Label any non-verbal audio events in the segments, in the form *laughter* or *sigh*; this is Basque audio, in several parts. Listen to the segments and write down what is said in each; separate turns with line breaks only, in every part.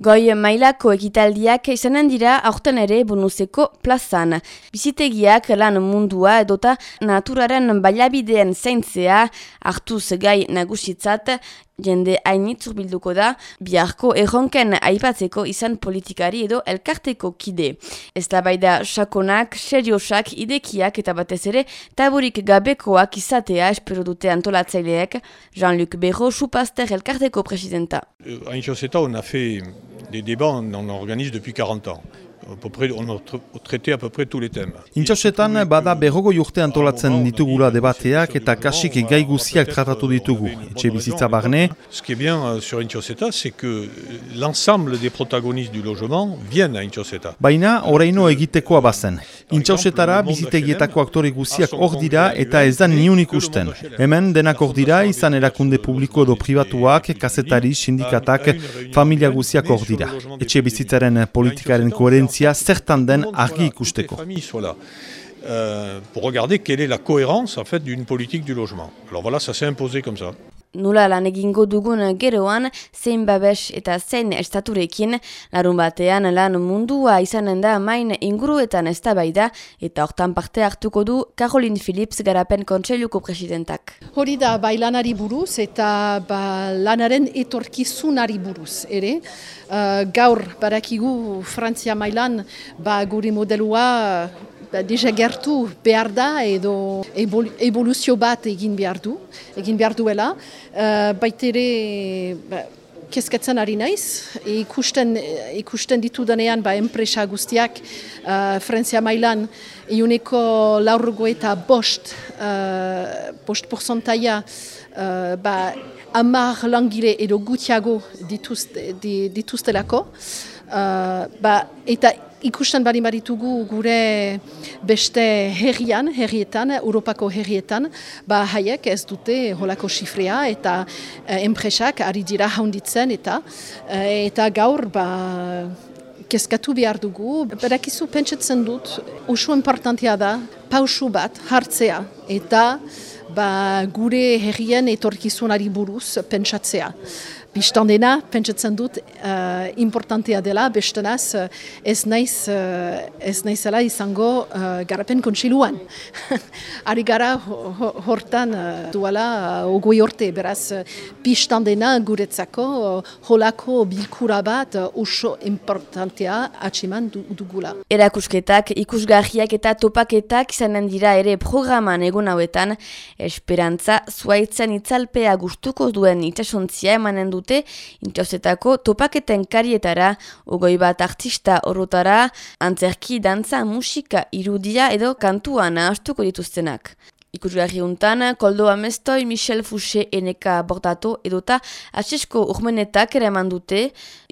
Goi mailako ekitaldiak izanen dira aurten ere bonuzeko plazan. Bizitegiak lan mundua edota naturaren baliabideen zaintzea hartuz gai nagusitzat jende hainitz urbilduko da biharko erronken aipatzeko izan politikari edo elkarteko kide. Ez da bai da sakonak, seriosak, idekiak eta batez ere taburik gabekoak izatea espero dute antolatzaileek Jean-Luc Berro, Chupazter elkarteko presidenta.
Hain uh, on a fait des débats, on en organise depuis 40 ans. Traité à peu près tous les thèmes.
Intxausetan bada berrogo urte antolatzen ditugula debateak eta kasik gai guziak tratatu ditugu. Etxe bizitza barne.
Ce qui est bien euh, sur Intxauseta, c'est que l'ensemble des protagonistes du logement viennent à Intxauseta.
Baina, oraino egitekoa bazen. Intxausetara bizitegietako aktore guziak hor dira eta ez da niun ikusten. Hemen denak hor dira izan erakunde publiko edo pribatuak, kazetari, sindikatak, familia guziak hor dira. Etxe bizitzaren politikaren koherentzia zertan den argi ikusteko.
Euh, pour regarder quelle est la cohérence en fait d'une politique du logement. Alors voilà, ça s'est imposé comme ça.
Nula lan egingo dugun geroan, zein babes eta zein estaturekin, larun batean lan mundua izanen da main inguruetan ez da eta hortan parte hartuko du Caroline Phillips garapen kontseiluko presidentak.
Hori da, bai lanari buruz eta ba, lanaren etorkizunari buruz, ere. Uh, gaur, barakigu, Frantzia mailan, ba, guri modelua deja gertu behar da edo evoluzio bat egin behar du, egin behar duela. Uh, baitere, ba, kezkatzen ari naiz, ikusten, ikusten ditu denean ba, enpresa guztiak uh, Frantzia mailan iuneko laurgo eta bost, uh, bost porzontaia uh, ba, amar langile edo gutiago dituzte, dituztelako. Uh, ba, eta ikusten bari baritugu gure beste herrian, herrietan, Europako herrietan, ba haiek ez dute holako sifrea eta eh, enpresak ari dira haunditzen eta eh, eta gaur ba kezkatu behar dugu. Berakizu pentsatzen dut, oso importantia da, pausu bat hartzea eta ba, gure herrien etorkizunari buruz pentsatzea. Bistan dena, pentsatzen dut, uh, importantea dela, bestenaz, uh, ez naiz, uh, ez naizela izango uh, garapen kontsiluan. *laughs* Ari gara hortan uh, duala uh, ogoi orte, beraz, uh, bistan dena guretzako uh, holako bilkura bat uh, oso importantea atximan du, dugula.
Erakusketak, ikusgarriak eta topaketak izanen dira ere programan egun hauetan, esperantza, zuaitzen itzalpea gustuko duen itxasontzia emanen du dute intxauzetako topaketen karietara, ogoi bat artista horotara, antzerki, dantza, musika, irudia edo kantuan ahastuko dituztenak. Ikusgarri untan, Koldo Amestoi, Michel Fouché, Eneka Bordato edota Asesko Urmenetak ere eman dute,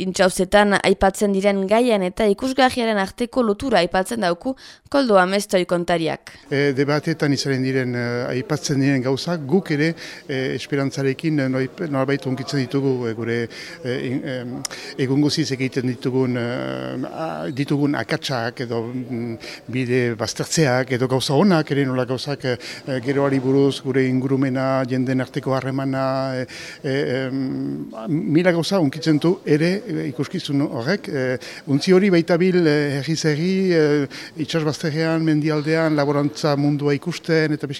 intxauzetan aipatzen diren gaian eta ikusgarriaren arteko lotura aipatzen dauku Koldo Amestoi kontariak.
E, debatetan izaren diren uh, aipatzen diren gauzak, guk ere e, esperantzarekin norbait onkitzen ditugu e, gure e, egun guziz egiten ditugun ditugun akatsak edo mm, bide baztertzeak edo gauza honak ere nola gauzak e, geroari buruz, gure ingurumena, jenden arteko harremana, e, e, mila gauza unkitzen du ere ikuskizun horrek. E, untzi hori baita bil herri e, itxasbazterrean, mendialdean, laborantza mundua ikusten, eta